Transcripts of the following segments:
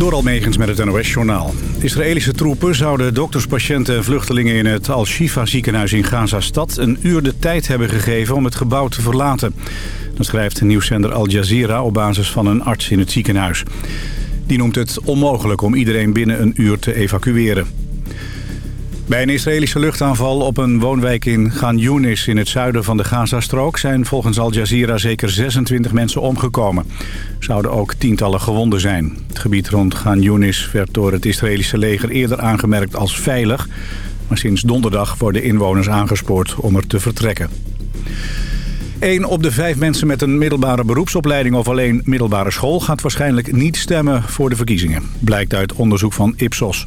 Door Almegens met het NOS-journaal. Israëlische troepen zouden dokters, patiënten en vluchtelingen in het Al-Shifa ziekenhuis in Gaza-stad... een uur de tijd hebben gegeven om het gebouw te verlaten. Dat schrijft nieuwszender Al Jazeera op basis van een arts in het ziekenhuis. Die noemt het onmogelijk om iedereen binnen een uur te evacueren. Bij een Israëlische luchtaanval op een woonwijk in Ghan Yunis in het zuiden van de Gazastrook zijn volgens Al Jazeera zeker 26 mensen omgekomen. Zouden ook tientallen gewonden zijn. Het gebied rond Ghan Yunis werd door het Israëlische leger eerder aangemerkt als veilig. Maar sinds donderdag worden inwoners aangespoord om er te vertrekken. Een op de vijf mensen met een middelbare beroepsopleiding of alleen middelbare school gaat waarschijnlijk niet stemmen voor de verkiezingen. Blijkt uit onderzoek van Ipsos.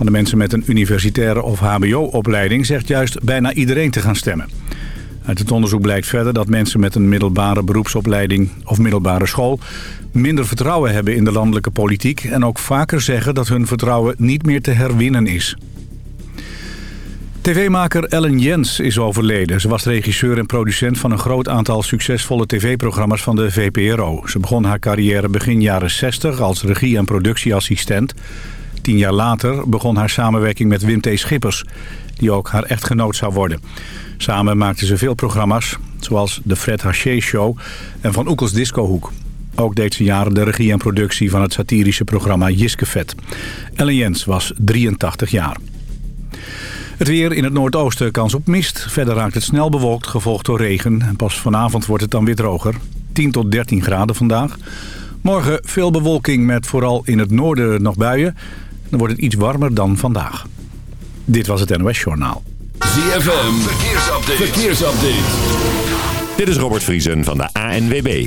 Van de mensen met een universitaire of hbo-opleiding zegt juist bijna iedereen te gaan stemmen. Uit het onderzoek blijkt verder dat mensen met een middelbare beroepsopleiding of middelbare school minder vertrouwen hebben in de landelijke politiek en ook vaker zeggen dat hun vertrouwen niet meer te herwinnen is. TV-maker Ellen Jens is overleden. Ze was regisseur en producent van een groot aantal succesvolle tv-programma's van de VPRO. Ze begon haar carrière begin jaren 60 als regie- en productieassistent. Tien jaar later begon haar samenwerking met Wim T. Schippers, die ook haar echtgenoot zou worden. Samen maakten ze veel programma's, zoals de Fred Haché Show en Van Oekels Discohoek. Ook deed ze jaren de regie en productie van het satirische programma Jiskevet. Ellen Jens was 83 jaar. Het weer in het noordoosten kans op mist. Verder raakt het snel bewolkt, gevolgd door regen. En pas vanavond wordt het dan weer droger. 10 tot 13 graden vandaag. Morgen veel bewolking met vooral in het noorden nog buien. Dan wordt het iets warmer dan vandaag. Dit was het NOS Journaal. ZFM, verkeersupdate. verkeersupdate. Dit is Robert Vriesen van de ANWB.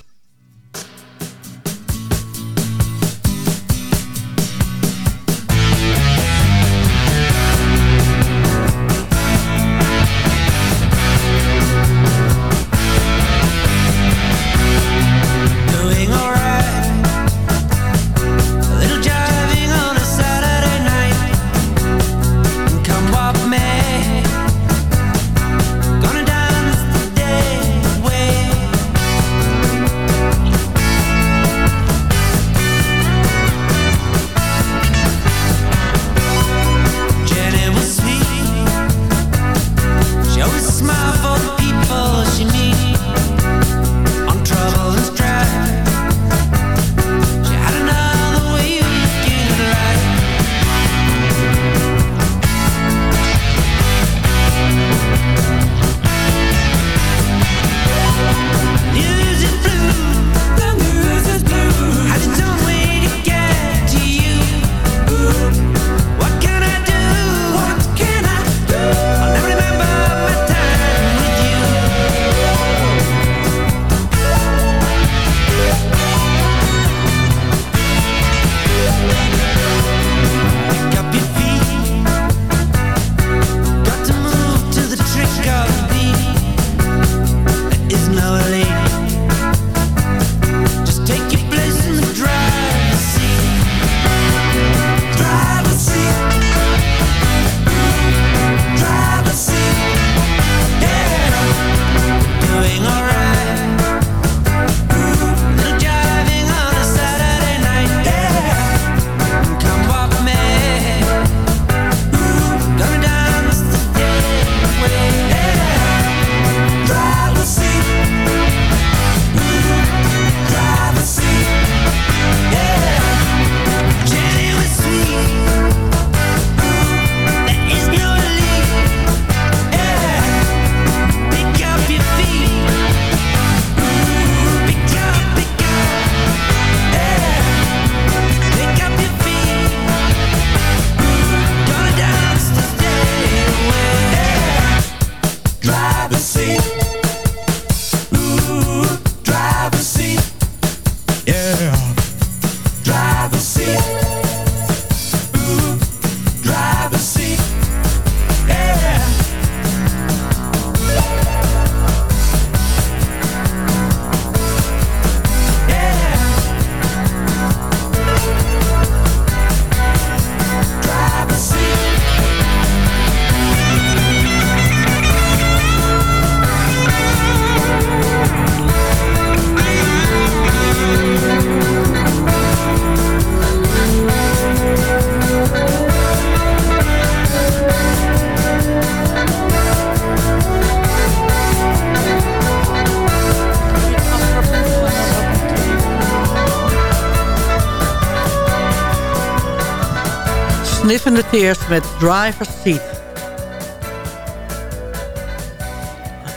Sniffing the Tears met Driver's Seat.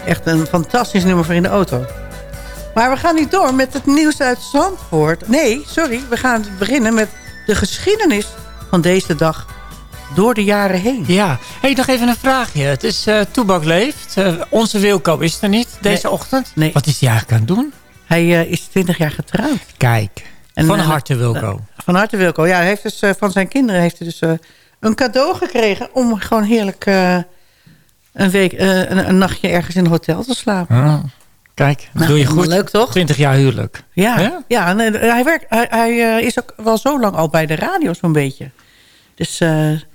Echt een fantastisch nummer voor in de auto. Maar we gaan niet door met het nieuws uit Zandvoort. Nee, sorry, we gaan beginnen met de geschiedenis van deze dag door de jaren heen. Ja, hey, nog even een vraagje. Het is uh, Toebak leeft. Uh, onze Wilco is er niet deze ochtend. Nee. Wat is hij eigenlijk aan het doen? Hij uh, is 20 jaar getrouwd. Kijk, en, van harte Wilco. Van harte Wilco. Ja, hij heeft dus, van zijn kinderen heeft hij dus een cadeau gekregen... om gewoon heerlijk een, week, een, een, nachtje ergens in een hotel te slapen. Ah, kijk, nou, doe je goed. Leuk toch? 20 jaar huwelijk. Ja, ja? hij, werkt, hij, hij is ook wel zo lang al bij de radio zo'n beetje. Dus...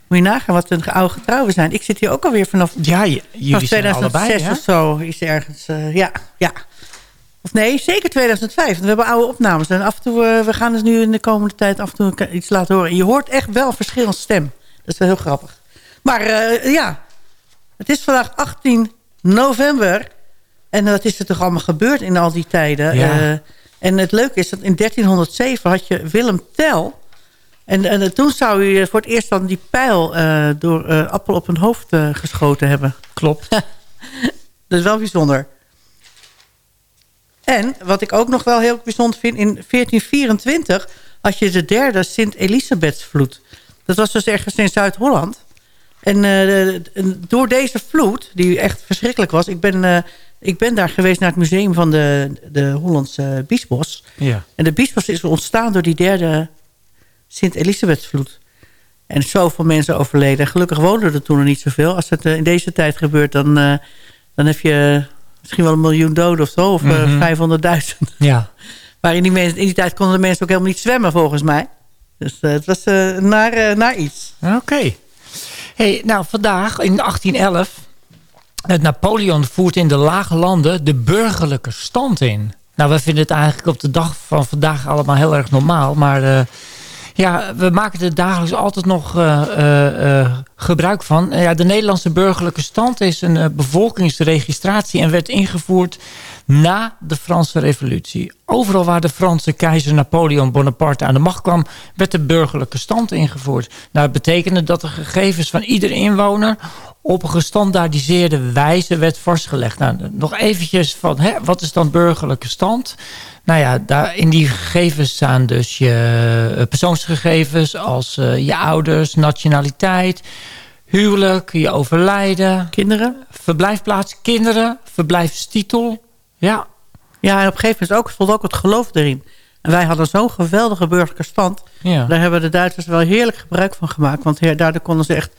Moet je nagaan wat een oude getrouwen zijn. Ik zit hier ook alweer vanaf, ja, jullie vanaf 2006 of zo. Is ergens, uh, ja, ja. Of nee, zeker 2005. We hebben oude opnames. En af en toe, uh, we gaan dus nu in de komende tijd af en toe iets laten horen. je hoort echt wel verschillende stem. Dat is wel heel grappig. Maar uh, ja, het is vandaag 18 november. En wat is er toch allemaal gebeurd in al die tijden. Ja. en het leuke is dat in 1307 had je Willem Tell... En, en toen zou u voor het eerst dan die pijl uh, door Appel op een hoofd geschoten hebben. Klopt. dat is wel bijzonder. En wat ik ook nog wel heel bijzonder vind... in 1424 had je de derde Sint-Elisabethsvloed. Dat was dus ergens in Zuid-Holland. En door deze vloed, die echt verschrikkelijk was... ik ben, ik ben daar geweest naar het museum van de, de Hollandse Biesbos. Ja. En de Biesbos is ontstaan door die derde Sint-Elisabethsvloed. En zoveel mensen overleden. Gelukkig woonden er toen nog niet zoveel. Als het in deze tijd gebeurt, dan, uh, dan heb je misschien wel een miljoen doden of zo. Of mm -hmm. 500.000. Ja. Maar in die, mensen, in die tijd konden de mensen ook helemaal niet zwemmen, volgens mij. Dus uh, het was uh, naar, naar iets. Oké. Okay. Hey, nou, vandaag in 1811... Het Napoleon voert in de lage landen de burgerlijke stand in. Nou, we vinden het eigenlijk op de dag van vandaag allemaal heel erg normaal. Maar ja, we maken er dagelijks altijd nog uh, uh, gebruik van. ja, de Nederlandse burgerlijke stand is een bevolkingsregistratie... en werd ingevoerd na de Franse revolutie. Overal waar de Franse keizer Napoleon Bonaparte aan de macht kwam... werd de burgerlijke stand ingevoerd. Nou, dat betekende dat de gegevens van ieder inwoner... op een gestandaardiseerde wijze werd vastgelegd. Nou, nog eventjes van, hè, wat is dan burgerlijke stand... Nou ja, daar, in die gegevens staan dus je persoonsgegevens als uh, je ouders, nationaliteit, huwelijk, je overlijden. Kinderen? Verblijfplaats, kinderen, verblijfstitel. Ja. Ja, en op een gegeven moment ook, stond ook het geloof erin. En wij hadden zo'n geweldige burgerlijke stand. Ja. Daar hebben de Duitsers wel heerlijk gebruik van gemaakt. Want daardoor konden ze echt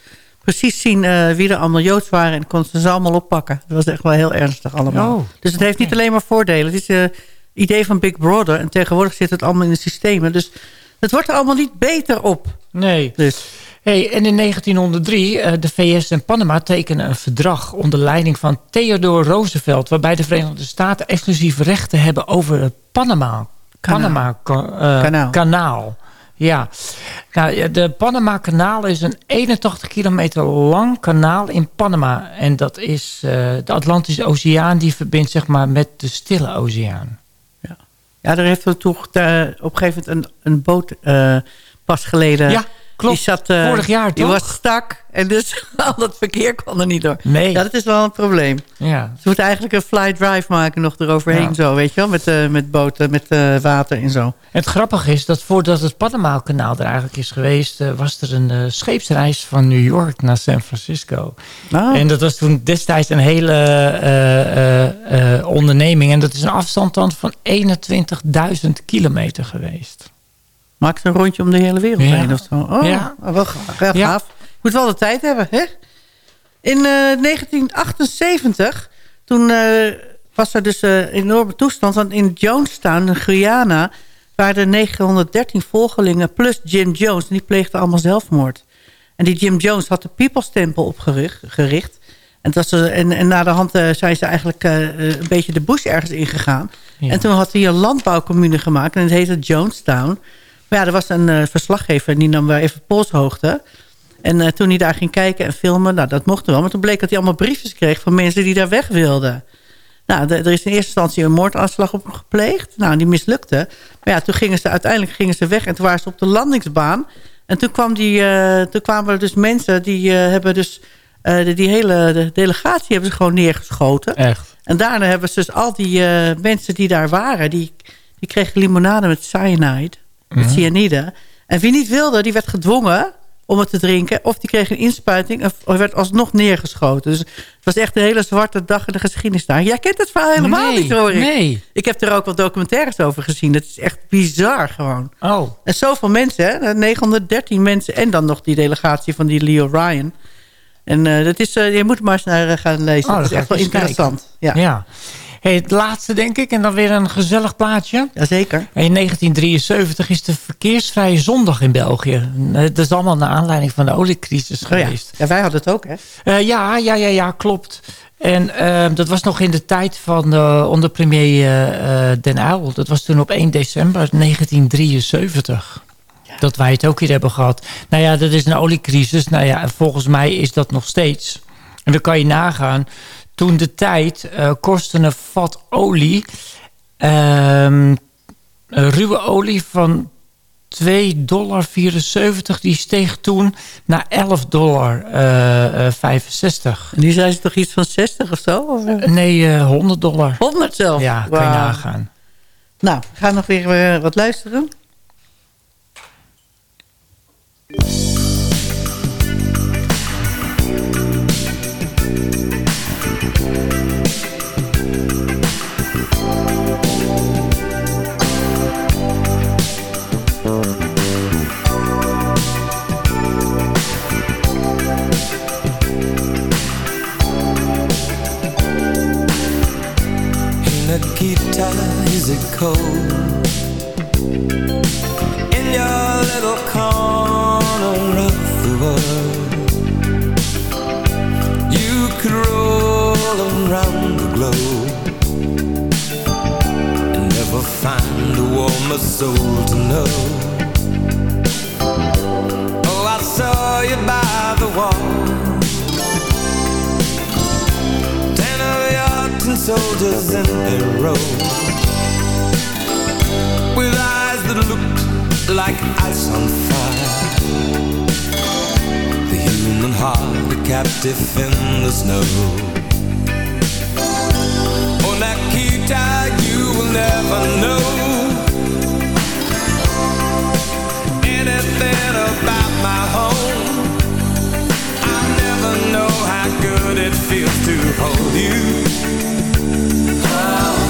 precies zien uh, wie er allemaal Joods waren. En konden ze ze allemaal oppakken. Dat was echt wel heel ernstig allemaal. Oh, dus het heeft niet alleen maar voordelen. Het is... Uh, idee van Big Brother. En tegenwoordig zit het allemaal in de systemen. Dus het wordt er allemaal niet beter op. Nee. Dus. Hey, en in 1903, uh, de VS en Panama tekenen een verdrag onder leiding van Theodore Roosevelt... waarbij de Verenigde Staten exclusief rechten hebben over het Panama, Panama uh, kanaal. kanaal. Ja, nou, de Panama-kanaal is een 81 kilometer lang kanaal in Panama. En dat is uh, de Atlantische Oceaan die verbindt zeg maar, met de Stille Oceaan. Ja, daar heeft er toch uh, op een gegeven moment een, een boot uh, pas geleden. Ja, klopt. Die zat, uh, Vorig jaar, toch? Die was stak. En dus al dat verkeer kwam er niet door. Nee. Ja, dat is wel een probleem. Ja. Ze moeten eigenlijk een fly drive maken nog eroverheen. Ja. Zo, weet je wel? Met, uh, met boten, met uh, water en zo. En het grappige is dat voordat het Panama-kanaal er eigenlijk is geweest... Was er een scheepsreis van New York naar San Francisco. Oh. En dat was toen destijds een hele onderneming. En dat is een afstand dan van 21.000 kilometer geweest. Maak ze een rondje om de hele wereld ja. heen of zo. Oh, ja. wel, wel Ja. gaaf. Moet wel de tijd hebben, hè? In uh, 1978, toen uh, was er dus een enorme toestand. Want in Jonestown, in Guyana, waren er 913 volgelingen plus Jim Jones. En die pleegden allemaal zelfmoord. En die Jim Jones had de People's Temple opgericht. En, dat was, en, en na de hand uh, zijn ze eigenlijk een beetje de bush ergens ingegaan. Ja. En toen had hij een landbouwcommune gemaakt. En het heette Jonestown. Maar ja, er was een uh, verslaggever. Die nam wel even polshoogte. En uh, toen hij daar ging kijken en filmen, nou, dat mocht wel. Maar toen bleek dat hij allemaal briefjes kreeg van mensen die daar weg wilden. Nou, de, er is in eerste instantie een moordaanslag op hem gepleegd. Nou, die mislukte. Maar ja, toen gingen ze uiteindelijk gingen ze weg en toen waren ze op de landingsbaan. En toen, kwam die, uh, toen kwamen er dus mensen die hebben dus... Die hele de delegatie hebben ze gewoon neergeschoten. Echt? En daarna hebben ze dus al die mensen die daar waren... die, die kregen limonade met cyanide, met mhm. cyanide. En wie niet wilde, die werd gedwongen om het te drinken. Of die kreeg een inspuiting of werd alsnog neergeschoten. Dus het was echt een hele zwarte dag in de geschiedenis daar. Jij kent het verhaal helemaal niet, hoor ik. Nee. Ik heb er ook wel documentaires over gezien. Dat is echt bizar gewoon. Oh. En zoveel mensen, hè? 913 mensen. En dan nog die delegatie van die Leo Ryan. En uh, dat is, uh, je moet maar eens naar uh, gaan lezen. Oh, dat is echt wel interessant. Ja. ja. Hey, het laatste denk ik, en dan weer een gezellig plaatje. Jazeker. In 1973 is de verkeersvrije zondag in België. Eh, dat is allemaal naar aanleiding van de oliecrisis oh, geweest. Ja. ja. wij hadden het ook, hè? Uh, ja, ja, ja, ja, klopt. En uh, dat was nog in de tijd van uh, onder premier Den Uyl. Dat was toen op 1 december 1973. Ja. Dat wij het ook hier hebben gehad. Nou ja, dat is een oliecrisis. Nou ja, volgens mij is dat nog steeds. En dan kan je nagaan toen de tijd uh, kostte een vat olie... Uh, ruwe olie van 2,74 dollar. Die steeg toen naar 11,65 dollar. 65. En nu zijn ze toch iets van 60 of zo? Of? nee, 100 dollar. 100 zelf? Ja, kan je nagaan. Nou, we gaan nog weer wat luisteren. Soldiers in their row that looked like ice on fire. The human heart, a captive in the snow. Oh, Nikita, you will never know Anything about my home. I never know how good it feels to hold you oh.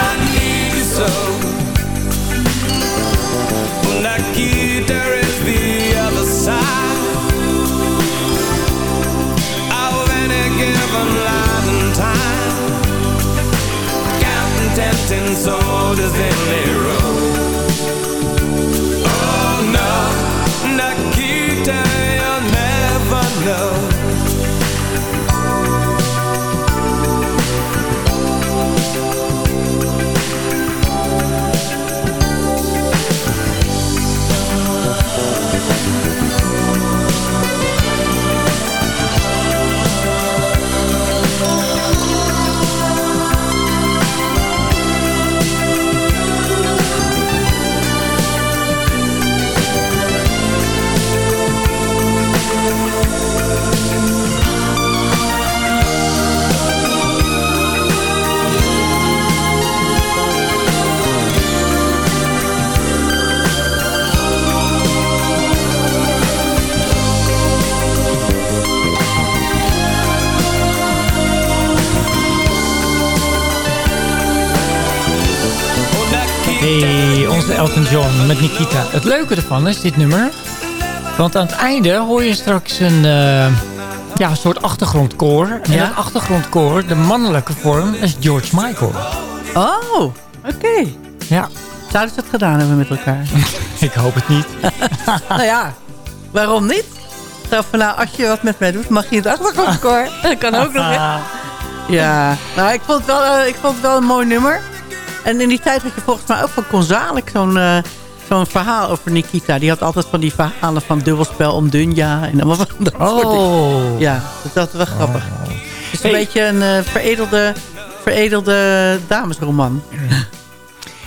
soldiers in their Elton John met Nikita. Het leuke ervan is dit nummer. Want aan het einde hoor je straks een, eh, ja, een soort achtergrondkoor. En Ja? dat achtergrondkoor, de mannelijke vorm, is George Michael. Oh, oké. Ja, Zouden ze het gedaan hebben met elkaar? ik hoop het niet. nou ja, waarom niet? Zo van, nou, als je wat met mij doet, mag je het achtergrondkoor. Dat kan ook nog. hè? Ja, nou, ik vond, het wel, eh, ik vond het wel een mooi nummer. En in die tijd had je volgens mij ook van Gonzalek zo'n eh, zo'n verhaal over Nikita. Die had altijd van die verhalen van dubbelspel om Dunja. En allemaal van dat. Oh. Ja, dat was wel grappig. Het is een Hey. beetje een eh, veredelde, veredelde damesroman.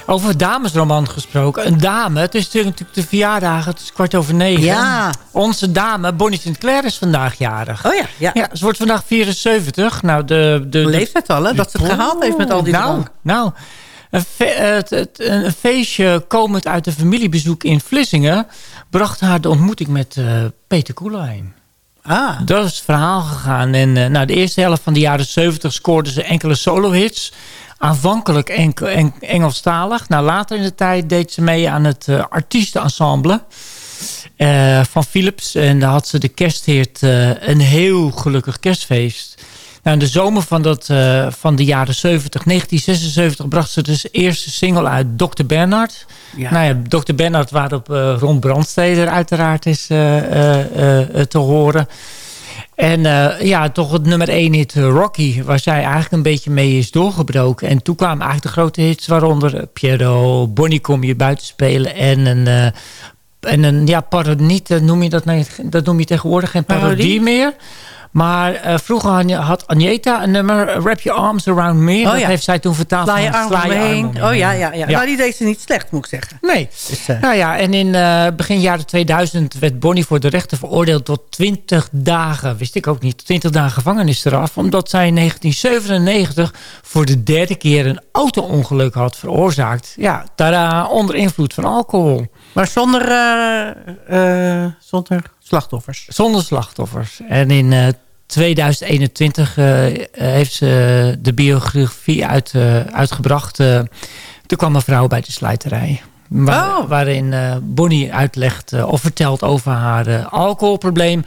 Over damesroman gesproken. Een dame, het is natuurlijk de verjaardag, het is kwart over negen. Ja. Onze dame, Bonnie Sinclair, is vandaag jarig. Oh ja, ja. Ja, ze wordt vandaag 74. Nou, de, de, de Leeftijd al, hè? Dat ze het gehaald heeft met al die nou, drank. Nou, een, fe- het, het- een feestje komend uit een familiebezoek in Vlissingen... bracht haar de ontmoeting met eh, Peter Koelewijn. Ah, Dat is het verhaal gegaan. En uh, nou, de eerste helft van de jaren 70 scoorde ze enkele solo-hits. Aanvankelijk enkel, en, Engelstalig. Nou, later in de tijd deed ze mee aan het uh, artiestenensemble uh, van Philips. En daar had ze de kerstheert uh, een heel gelukkig kerstfeest. Nou, in de zomer van, dat, uh, van de jaren 70, 1976, bracht ze dus de eerste single uit Dr. Bernard. Ja. Nou ja, Dr. Bernard waarop uh, Ron Brandsteder uiteraard is uh, te horen. En ja, toch het nummer 1 hit Rocky, waar zij eigenlijk een beetje mee is doorgebroken. En toen kwamen eigenlijk de grote hits, waaronder Piero, Bonnie kom je buiten spelen en een... En een ja, parodie, noem je dat, nou, dat noem je tegenwoordig geen parodie, parodie? meer. Maar uh, vroeger had Agneta een nummer, Wrap Your Arms Around Me. Oh, dat ja. heeft zij toen vertaald Sla je van Sla je arm Oh heen. ja, ja, ja, Nou, die deed ze niet slecht, moet ik zeggen. Nee. Dus, uh, nou ja, en in uh, begin jaren 2000 werd Bonnie voor de rechter veroordeeld tot 20 dagen, wist ik ook niet, 20 dagen gevangenis eraf. Omdat zij in 1997 voor de derde keer een auto-ongeluk had veroorzaakt. Ja, tada, onder invloed van alcohol. Maar zonder, zonder slachtoffers. Zonder slachtoffers. En in 2021 uh, heeft ze de biografie uit, uh, uitgebracht. Toen kwam een vrouw bij de slijterij. Waar, oh. Waarin Bonnie uitlegt of vertelt over haar alcoholprobleem.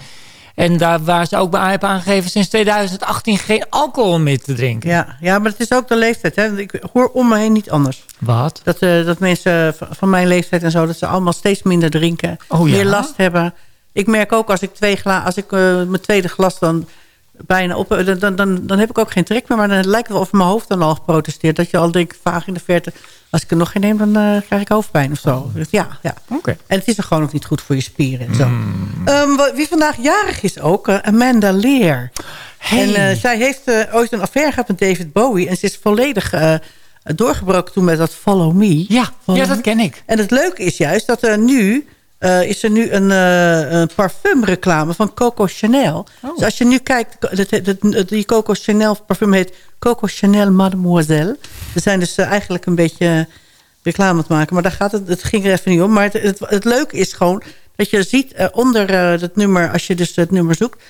En daar waar ze ook bij heeft aangegeven sinds 2018 geen alcohol meer te drinken. Ja, ja maar het is ook de leeftijd. Hè? Ik hoor om me heen niet anders. Wat? Dat, uh, dat mensen van mijn leeftijd en zo, dat ze allemaal steeds minder drinken. Oh, ja? Meer last hebben. Ik merk ook als ik, twee gla als ik uh, mijn tweede glas dan bijna op... Dan, dan, dan, dan heb ik ook geen trek meer. Maar dan lijkt het wel of mijn hoofd dan al geprotesteerd. Dat je al denkt, vaag in de verte... Als ik er nog geen neem, dan uh, krijg ik hoofdpijn of zo. Oh. Ja, ja. Okay. En het is er gewoon ook niet goed voor je spieren en zo. Hmm. Um, wie vandaag jarig is ook, uh, Amanda. Hey. En uh, zij heeft ooit een affaire gehad met David Bowie. En ze is volledig doorgebroken toen met dat Follow Me. Ja, Follow ja dat ken ik. En het leuke is juist dat er nu... Uh, is er nu een, uh, een parfumreclame van Coco Chanel. Oh. Dus als je nu kijkt, dat, dat, die Coco Chanel parfum heet Coco Chanel Mademoiselle. Ze zijn dus uh, eigenlijk een beetje reclame te maken. Maar daar gaat het, het ging er even niet om. Maar het, het, het leuke is gewoon dat je ziet onder het nummer... als je dus het nummer zoekt...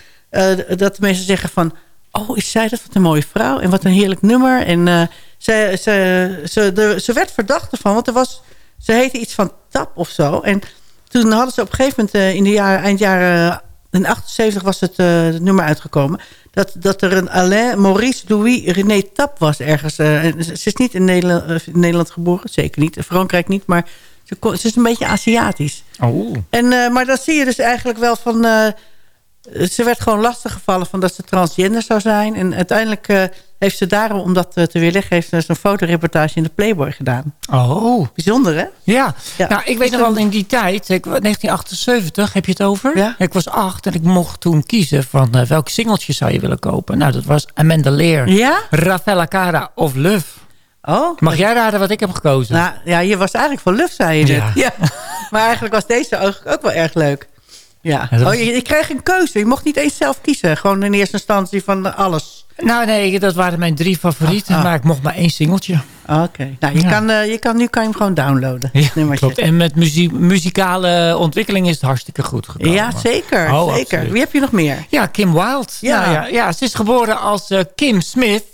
dat de mensen zeggen van... oh, is zij dat? Wat een mooie vrouw. En wat een heerlijk nummer. En ze, ze, ze, de, ze werd verdacht ervan. Want er was, ze heette iets van Tap of zo. En toen hadden ze op een gegeven moment... in de jaren, eind jaren... in 78 was het, uh, het nummer uitgekomen... Dat, dat er een Alain Maurice Louis René Tap was ergens. Uh, ze is niet in Nederland, in Nederland, geboren, zeker niet. In Frankrijk niet, maar ze, kon, ze is een beetje Aziatisch. Oh. En, maar dan zie je dus eigenlijk wel van... ze werd gewoon lastiggevallen van dat ze transgender zou zijn. En uiteindelijk heeft ze daarom, om dat te weerleggen... heeft ze een fotoreportage in de Playboy gedaan. Oh. Bijzonder, hè? Ja. ja. Nou, ik weet nog wel in die tijd, ik, 1978 heb je het over. Ja. Ik was acht en ik mocht toen kiezen van uh, welk singeltje zou je willen kopen. Nou, dat was Amanda Lear. Ja? Raffaella Cara of Love. Oh. Mag jij raden wat ik heb gekozen? Nou, ja, je was eigenlijk voor Love, zei je. Ja. ja. Maar eigenlijk was deze ook, ook wel erg leuk. Ja. Oh, je, je kreeg een keuze. Je mocht niet eens zelf kiezen. Gewoon in eerste instantie van alles. Nou nee, dat waren mijn drie favorieten. Ah, ah. Maar ik mocht maar één singeltje. Oké. Nou, je Ja. kan, eh, je kan, nu kan je hem gewoon downloaden. Ja, klopt. En met muzie muzikale ontwikkeling is het hartstikke goed gekomen. Ja, zeker. Oh, zeker. absoluut. Wie heb je nog meer? Ja, Kim Wilde. Ja. Nou ja, ja, ze is geboren als eh, Kim Smith.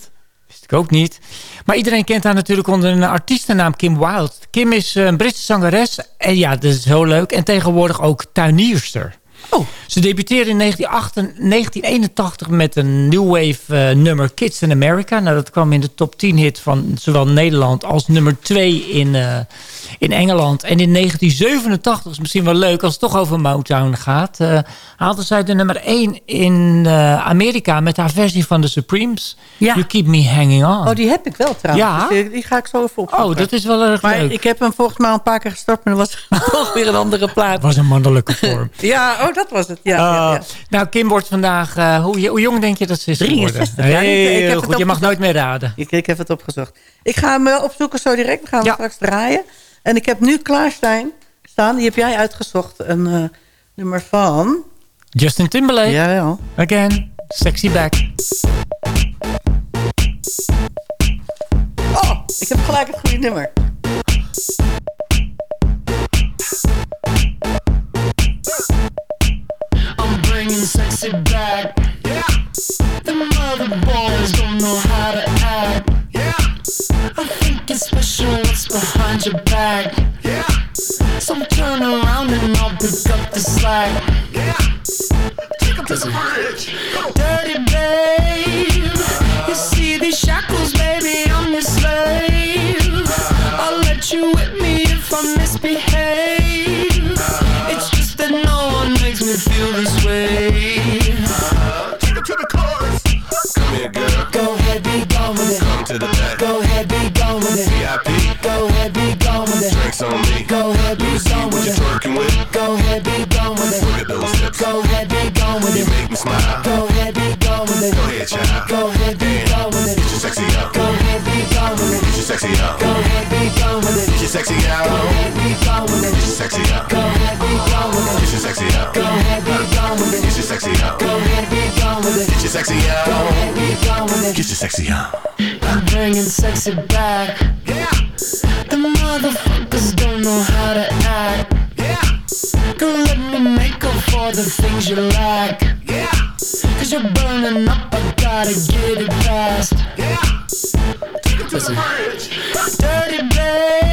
Wist ik Ik ook niet. Maar iedereen kent haar natuurlijk onder een artiestennaam Kim Wilde. Kim is een Britse zangeres. En ja, dat is heel leuk. En tegenwoordig ook tuinierster. Oh. Ze debuteerde in 1981 met een new wave uh, nummer Kids in America. Nou, dat kwam in de top 10 hit van zowel Nederland als nummer 2 in, uh, in Engeland. En in 1987 is misschien wel leuk als het toch over Motown gaat. Uh, haalde zij de nummer 1 in Amerika met haar versie van de Supremes. Ja. You Keep Me Hanging On. Oh, die heb ik wel trouwens. Ja. Dus, die ga ik zo even opzoeken. Oh, dat is wel erg maar leuk. ik heb hem volgens mij al een paar keer gestart, maar dat was toch weer een andere plaat. Het was een mannelijke vorm. ja, oh, dat was het. Ja, ja, ja. Nou, Kim wordt vandaag... Uh, hoe, hoe, jong denk je dat ze is 63. Ja, ik, goed, je mag nooit meer raden. Ik, ik, heb het opgezocht. Ik ga hem opzoeken zo direct. Dan gaan we ja. straks draaien. En ik heb nu klaarstaan, staan, die heb jij uitgezocht. Een uh, nummer van... Justin Timberlake. Ja, ja. Again, Sexy Back. Oh, ik heb gelijk het goede nummer. Your back. Yeah. So turn around and I'll pick up the slack. Sexy out. Go ahead, be gone with it. Get your sexy out. Go ahead, be gone with it. Get your sexy out. Go ahead, be gone with it. Get your sexy out. Go ahead, be gone with it. Get your sexy out. Go ahead, be gone with it. Get your sexy out. Go ahead, be gone with it. Get your sexy out. I'm bringing sexy back. Yeah. The motherfuckers don't know how to act. Yeah. Girl, let me make up for the things you lack. Yeah. Cause you're burning up, I gotta get it fast. Yeah. Bridge. Dirty babe.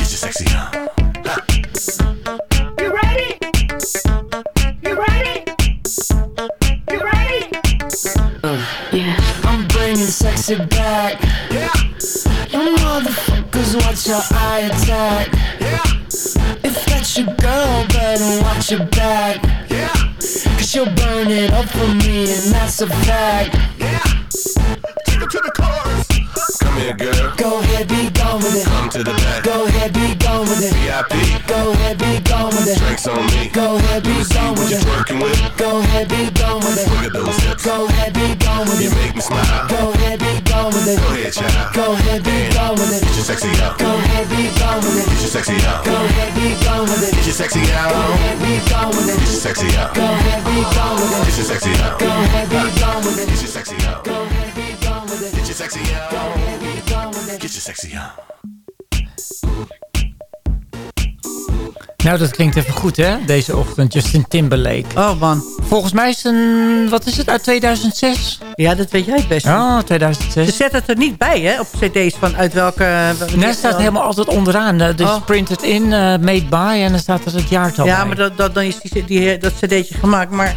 Sexy out. Go ahead, be gone with Get it. your sexy out. Go ahead, be gone with it. Get your sexy out. Go ahead, be gone with it. Get your sexy Go out. ahead, be gone with it. Get your sexy out. Nou, dat klinkt even goed, hè? Deze ochtend, Justin Timberlake. Oh man. Volgens mij is een... Wat is het? Uit 2006? Ja, dat weet jij het best. Oh, Ze 2006. zetten het er niet bij, hè, op cd's van uit welke... Net staat helemaal altijd onderaan. eh, Dus Oh. printed in, eh, made by. En dan staat er het jaartal Ja, bij. maar dat, dat, dan is die, die, dat cd'tje gemaakt. Maar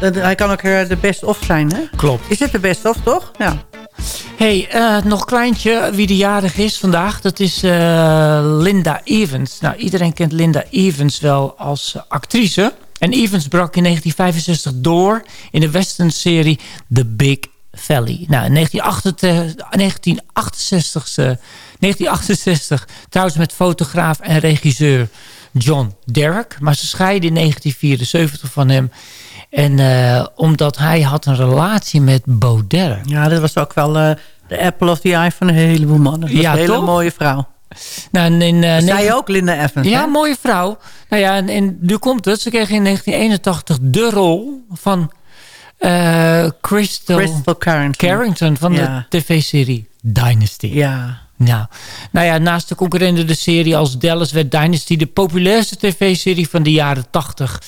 dat- hij kan ook eh, de best of zijn, hè? Klopt. Is dit de best of, toch? Ja. hey, eh, nog kleintje wie de jarig is vandaag. Dat is eh, Linda Evans. Nou, iedereen kent Linda Evans wel als eh, actrice. En Evans brak in 1965 door in de westernserie The Big Valley. Nou, in 1968, 1968, eh, 1968 trouwens met fotograaf en regisseur John Derrick. Maar ze scheiden in 1974 van hem. En eh, omdat hij had een relatie met Bo Derek. Ja, dat was ook wel eh, de apple of the eye van een heleboel mannen. Dat was Ja, een hele toch? mooie vrouw. Nou, en in, eh, Zij ook, Linda Evans. Ja, hè? mooie vrouw. Nou ja, en, en nu komt het. Ze kreeg in 1981 de rol van eh, Crystal, Crystal Carrington. Carrington van Ja. de tv-serie Dynasty. Ja. Nou, nou ja, naast de concurrerende serie als Dallas werd Dynasty de populairste tv-serie van de jaren 80.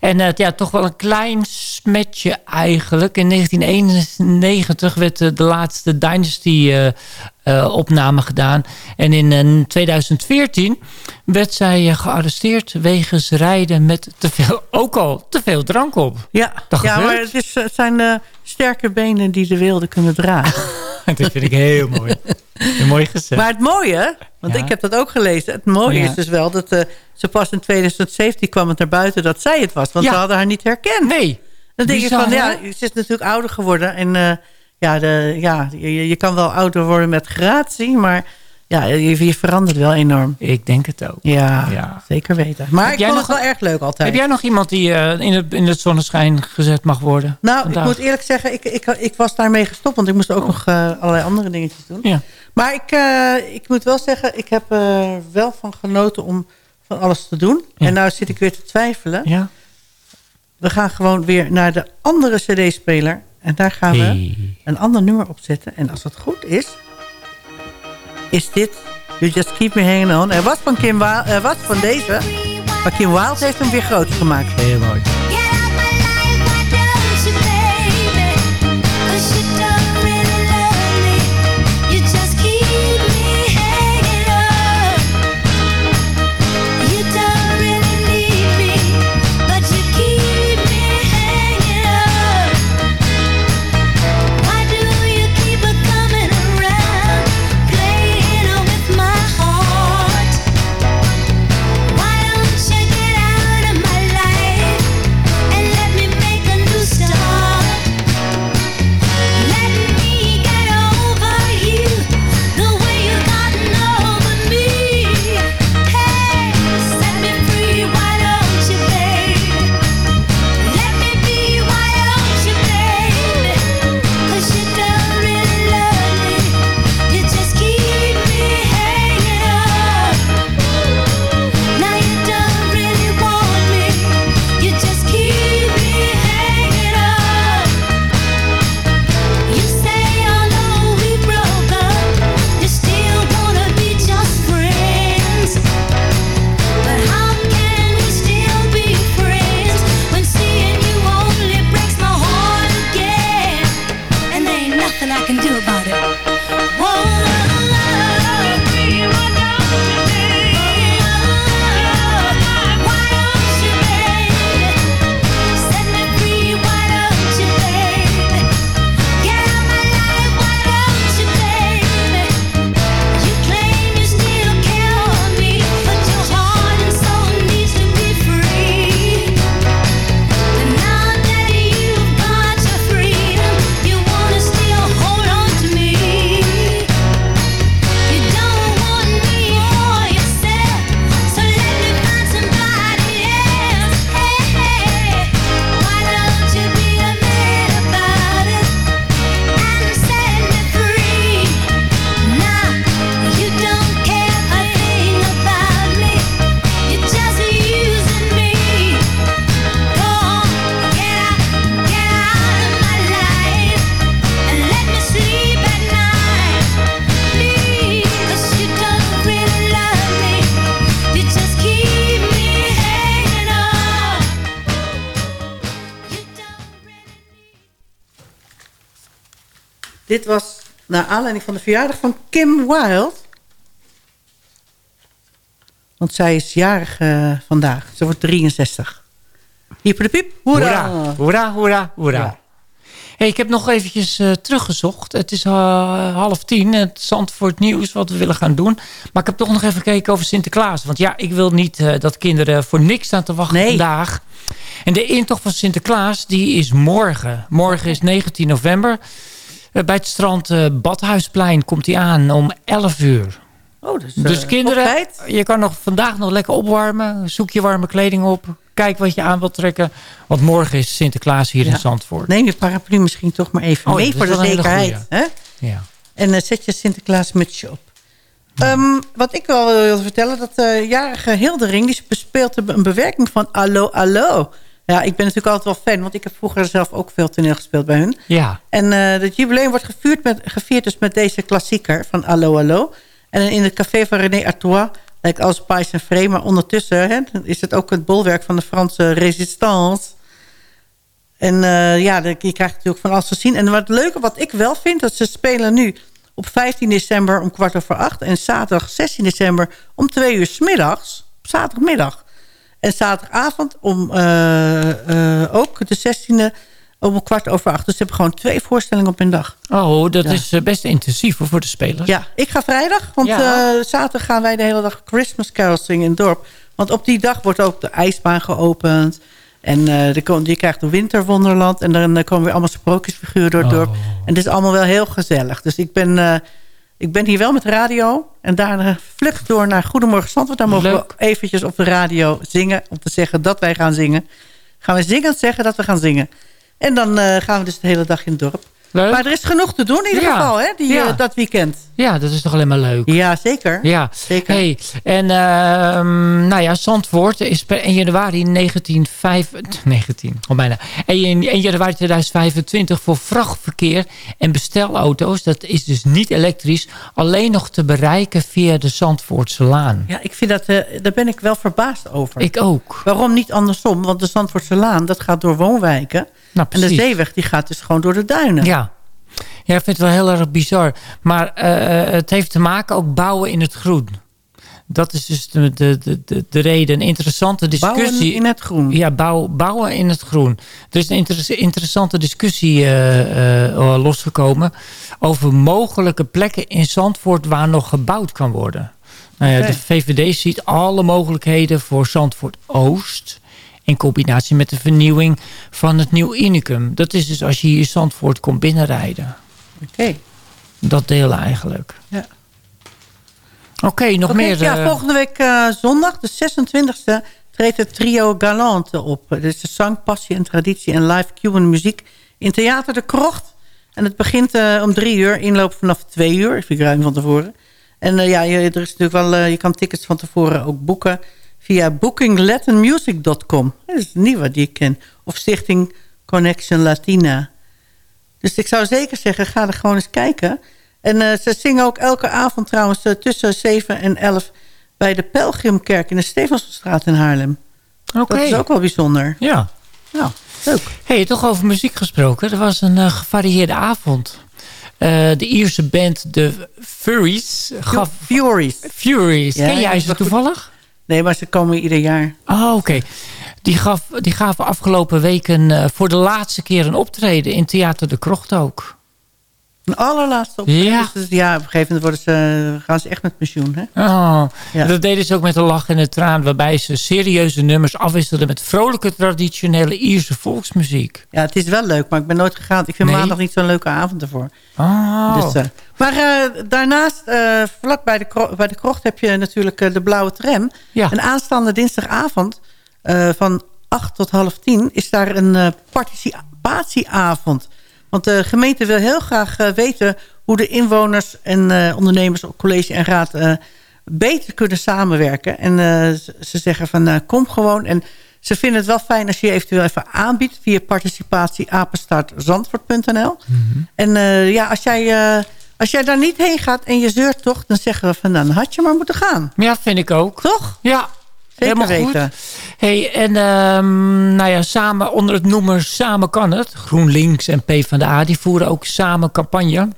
En eh, ja, toch wel een klein smetje eigenlijk. In 1991 werd eh, de laatste Dynasty-opname gedaan. En in eh, 2014 werd zij eh, gearresteerd wegens rijden met te veel, ook al te veel drank op. Ja, Dat ja maar het, is, het zijn sterke benen die de wilde kunnen dragen. Dat vind ik heel mooi. Mooi gezegd. Maar het mooie, want Ja. ik heb dat ook gelezen. Het mooie Ja. is dus wel dat eh, ze pas in 2017 kwam het naar buiten dat zij het was. Want Ja. ze hadden haar niet herkend. nee. Dan denk je van, ja, ze is natuurlijk ouder geworden. En eh, ja, de, ja je, je kan wel ouder worden met gratie. Maar ja, je, je verandert wel enorm. Ik denk het ook. Ja, Ja. zeker weten. Maar Heb ik vond het wel erg leuk altijd. Heb jij nog iemand die eh, in, het, in het zonneschijn gezet mag worden? Nou, vandaag? ik moet eerlijk zeggen, ik, ik, ik was daarmee gestopt. Want ik moest ook nog eh, allerlei andere dingetjes doen. Ja. Maar ik, eh, ik moet wel zeggen, ik heb er wel van genoten om van alles te doen. Ja. En nou zit ik weer te twijfelen. Ja? We gaan gewoon weer naar de andere cd-speler. En daar gaan we een ander nummer op zetten. En als het goed is, is dit You Just Keep Me Hanging On. Er was van, Kim Wild, er was van deze, maar Kim Wilde heeft hem weer groot gemaakt. Heel mooi. Dit was naar aanleiding van de verjaardag van Kim Wilde. Want zij is jarig eh, vandaag. Ze wordt 63. Hyper de piep. Hoera. Hoera, hoera, hoera, hoera. Hey, ik heb nog eventjes eh, teruggezocht. Het is eh, half tien, het Zandvoort nieuws wat we willen gaan doen. Maar ik heb toch nog even gekeken over Sinterklaas. Want ja, ik wil niet dat kinderen voor niks staan te wachten Nee. vandaag. En de intocht van Sinterklaas, die is morgen. Morgen is 19 november. Eh, bij het strand eh, Badhuisplein komt hij aan om 11 uur. Oh, dus, Dus kinderen, je kan nog vandaag nog lekker opwarmen. Zoek je warme kleding op. Kijk wat je aan wilt trekken. Want morgen is Sinterklaas hier Ja. in Zandvoort. Neem je paraplu misschien toch maar even Oh, mee voor de zekerheid. Hè? Ja. En eh, zet je Sinterklaas mutsje op. Ehm, wat ik wel wil vertellen, dat de jarige Hildering... die bespeelt een bewerking van Allo Allo. Ja, ik ben natuurlijk altijd wel fan... want ik heb vroeger zelf ook veel toneel gespeeld bij hun. ja. En eh het jubileum wordt gevierd, met, gevierd dus met deze klassieker van Allo Allo. En in het café van René Artois lijkt alles pais en vreemd. Maar ondertussen hè, is het ook het bolwerk van de Franse resistance. En eh, ja, je krijgt natuurlijk van alles te zien. En wat leuke wat ik wel vind, dat ze spelen nu op 15 december om kwart over acht. En zaterdag 16 december om twee uur 's middags. Zaterdagmiddag. En zaterdagavond om eh, eh, ook de 16e om kwart over acht. Dus ze hebben gewoon twee voorstellingen op een dag. Oh, dat Ja. is eh, best intensief voor de spelers. Ja, ik ga vrijdag. Want Ja. zaterdag gaan wij de hele dag Christmas carols zingen in het dorp. Want op die dag wordt ook de ijsbaan geopend. En je krijgt een winterwonderland. En dan komen weer allemaal sprookjesfiguren door het Oh. dorp. En het is allemaal wel heel gezellig. Dus ik ben, ik ben hier wel met radio. En daarna vlucht door naar Goedemorgen Zandvoort. Dan mogen Leuk. we eventjes op de radio zingen. Om te zeggen dat wij gaan zingen. Gaan we zingend zeggen dat we gaan zingen. En dan eh, gaan we dus de hele dag in het dorp. Leuk. Maar er is genoeg te doen in ieder Ja. geval, hè, die, Ja. eh, dat weekend. Ja, dat is toch alleen maar leuk. Ja, zeker. Ja, Zeker. Hey, en ehm, nou ja, Zandvoort is per 1 januari 1905, 19, oh bijna. 1, 1 januari 2025 voor vrachtverkeer en bestelauto's. Dat is dus niet elektrisch, alleen nog te bereiken via de Zandvoortse Laan. Ja, ik vind dat, eh, daar ben ik wel verbaasd over. Ik ook. Waarom niet andersom? Want de Zandvoortse Laan, dat gaat door woonwijken. Nou, En de zeeweg, die gaat dus gewoon door de duinen. Ja. ja, ik vind het wel heel erg bizar. Maar eh, het heeft te maken ook bouwen in het groen. Dat is dus de, de, de, de, de reden. Een interessante discussie. Bouwen in het groen. Ja, bouw, bouwen in het groen. Er is een inter- interessante discussie eh, eh, losgekomen... over mogelijke plekken in Zandvoort waar nog gebouwd kan worden. Nou ja. De VVD ziet alle mogelijkheden voor Zandvoort Oost... in combinatie met de vernieuwing van het Nieuw Unicum. Dat is dus als je hier Zandvoort komt binnenrijden. Oké. Dat deel eigenlijk. Ja. Oké, nog meer... ja, eh, volgende week eh, zondag, de 26e, treedt het trio Galante op. Dit is de zang, passie en traditie en live Cuban muziek in Theater de Krocht. En het begint eh, om drie uur, inloop vanaf twee uur. Ik vind ruim van tevoren. En ja, je, er is natuurlijk wel, je kan tickets van tevoren ook boeken via bookinglatinmusic.com. Dat is een nieuwe die ik ken. Of stichting Connection Latina. Dus ik zou zeker zeggen, ga er gewoon eens kijken. En eh, ze zingen ook elke avond trouwens eh, tussen 7 en 11... bij de Pelgrimkerk in de Stevensstraat in Haarlem. Oké. Dat is ook wel bijzonder. Ja. Nou, leuk. hey, toch over muziek gesproken. Er was een eh, gevarieerde avond. De Ierse band de Furries gaf... Furies. Furies. Ja, Ken jij ze toevallig? Nee, maar ze komen ieder jaar. Oh, oké. Die, gaf, die gaven afgelopen weken eh, voor de laatste keer een optreden in Theater de Krocht ook. Een allerlaatste op. Ja. Dus, ja, op een gegeven moment worden ze, gaan ze echt met pensioen. Hè? Oh, Ja. Dat deden ze ook met een lach en een traan... waarbij ze serieuze nummers afwisselden... met vrolijke traditionele Ierse volksmuziek. Ja, het is wel leuk, maar ik ben nooit gegaan. Ik vind Nee? maandag niet zo'n leuke avond ervoor. Oh, Dus, eh, maar eh, daarnaast, eh, vlak bij de, bij de krocht heb je natuurlijk de blauwe tram. Ja. En aanstaande dinsdagavond van 8 tot half 10 is daar een participatieavond. Want de gemeente wil heel graag eh, weten hoe de inwoners en eh, ondernemers op college en raad eh, beter kunnen samenwerken. En ze- ze zeggen van kom gewoon. En ze vinden het wel fijn als je je eventueel even aanbiedt via participatieapenstartzandvoort.nl. En eh, ja, als jij, als jij daar niet heen gaat en je zeurt toch, dan zeggen we van nou, dan had je maar moeten gaan. ja, vind ik ook. Toch? Ja, helemaal goed. weten. Hey, en ehm, nou ja, samen onder het noemer Samen kan het. GroenLinks en PvdA die voeren ook samen campagne.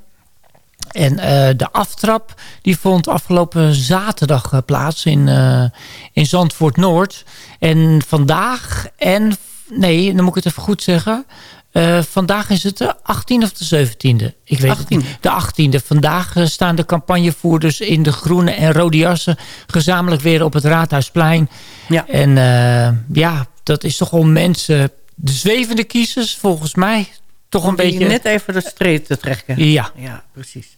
En eh, de aftrap die vond afgelopen zaterdag eh, plaats in, eh, in Zandvoort Noord. En vandaag en... Nee, dan moet ik het even goed zeggen. Eh, vandaag is het de 18e of de 17e? Ik weet het niet. De 18e. Vandaag eh, staan de campagnevoerders in de groene en rode jassen... gezamenlijk weer op het Raadhuisplein. Ja. En eh, ja, dat is toch om mensen... De zwevende kiezers, volgens mij... toch een Om beetje... net even de streep te trekken. Ja. Ja, precies.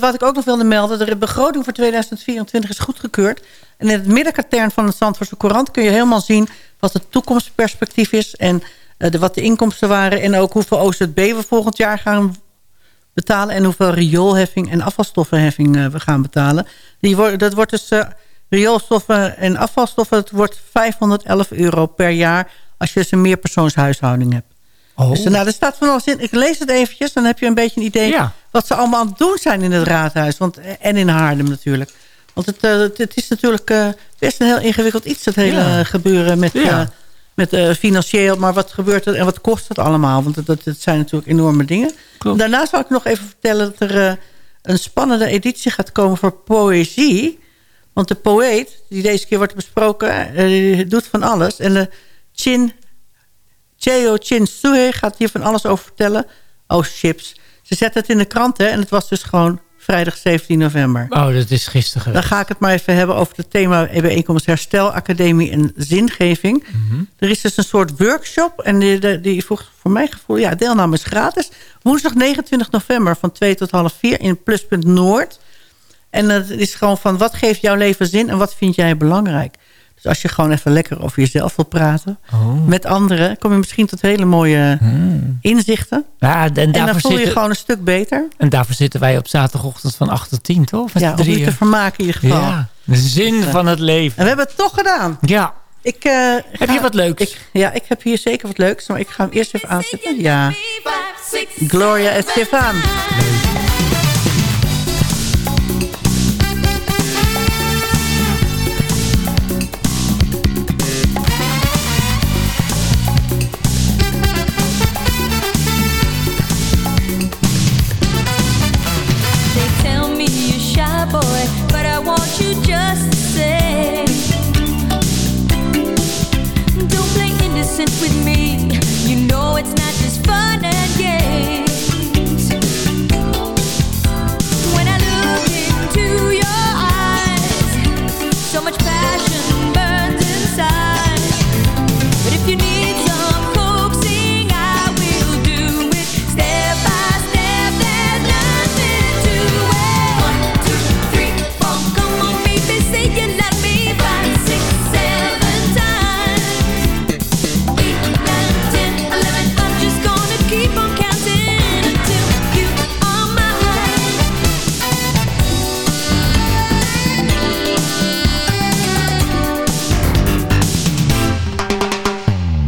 Wat ik ook nog wilde melden. De begroting voor 2024 is goedgekeurd. En in het middenkatern van het Zandvoortse Courant... kun je helemaal zien wat het toekomstperspectief is... en de, wat de inkomsten waren... en ook hoeveel OZB we volgend jaar gaan betalen... en hoeveel rioolheffing en afvalstoffenheffing eh, we gaan betalen. Die worden, dat wordt dus... eh, rioolstoffen en afvalstoffen... het wordt 511 euro per jaar... als je dus een meerpersoonshuishouding hebt. Oh. Dus, nou, er staat van alles in. Ik lees het eventjes, dan heb je een beetje een idee... Ja. wat ze allemaal aan het doen zijn in het raadhuis. Want, en in Haarlem natuurlijk. Want het, eh, het, het is natuurlijk eh, best een heel ingewikkeld iets... dat hele Ja. eh, gebeuren met, Ja. Met eh, financieel. Maar wat gebeurt er en wat kost het allemaal? Want het zijn natuurlijk enorme dingen. Klopt. Daarna zal ik nog even vertellen... dat er eh, een spannende editie gaat komen voor poëzie. Want de poëet, die deze keer wordt besproken... eh, doet van alles. En de Chin Cheo Chin Suhe gaat hier van alles over vertellen. Oh, chips. Ze zetten het in de krant, hè. En het was dus gewoon vrijdag 17 november. Oh, dat is gisteren Dan ga ik het maar even hebben over het thema bijeenkomst Herstel, Academie en Zingeving. Mhm. Er is dus een soort workshop. En die, die, voor, voor mijn gevoel, ja, deelname is gratis. Woensdag 29 november van 2 tot half 4 in Pluspunt Noord. En het is gewoon van, wat geeft jouw leven zin en wat vind jij belangrijk? Dus als je gewoon even lekker over jezelf wil praten Oh. met anderen... kom je misschien tot hele mooie inzichten. Ja, en En dan voel je zitten, gewoon een stuk beter. en daarvoor zitten wij op zaterdagochtend van 8 tot 10, toch? Met Ja, om je te vermaken in ieder geval. Ja, de zin van het En leven. we hebben het toch gedaan. Ja. Ik, eh, Heb ga- je wat leuks? Ik, ja, ik heb hier zeker wat leuks. Maar ik ga hem eerst even aanzetten. Ja. Gloria Estefan. They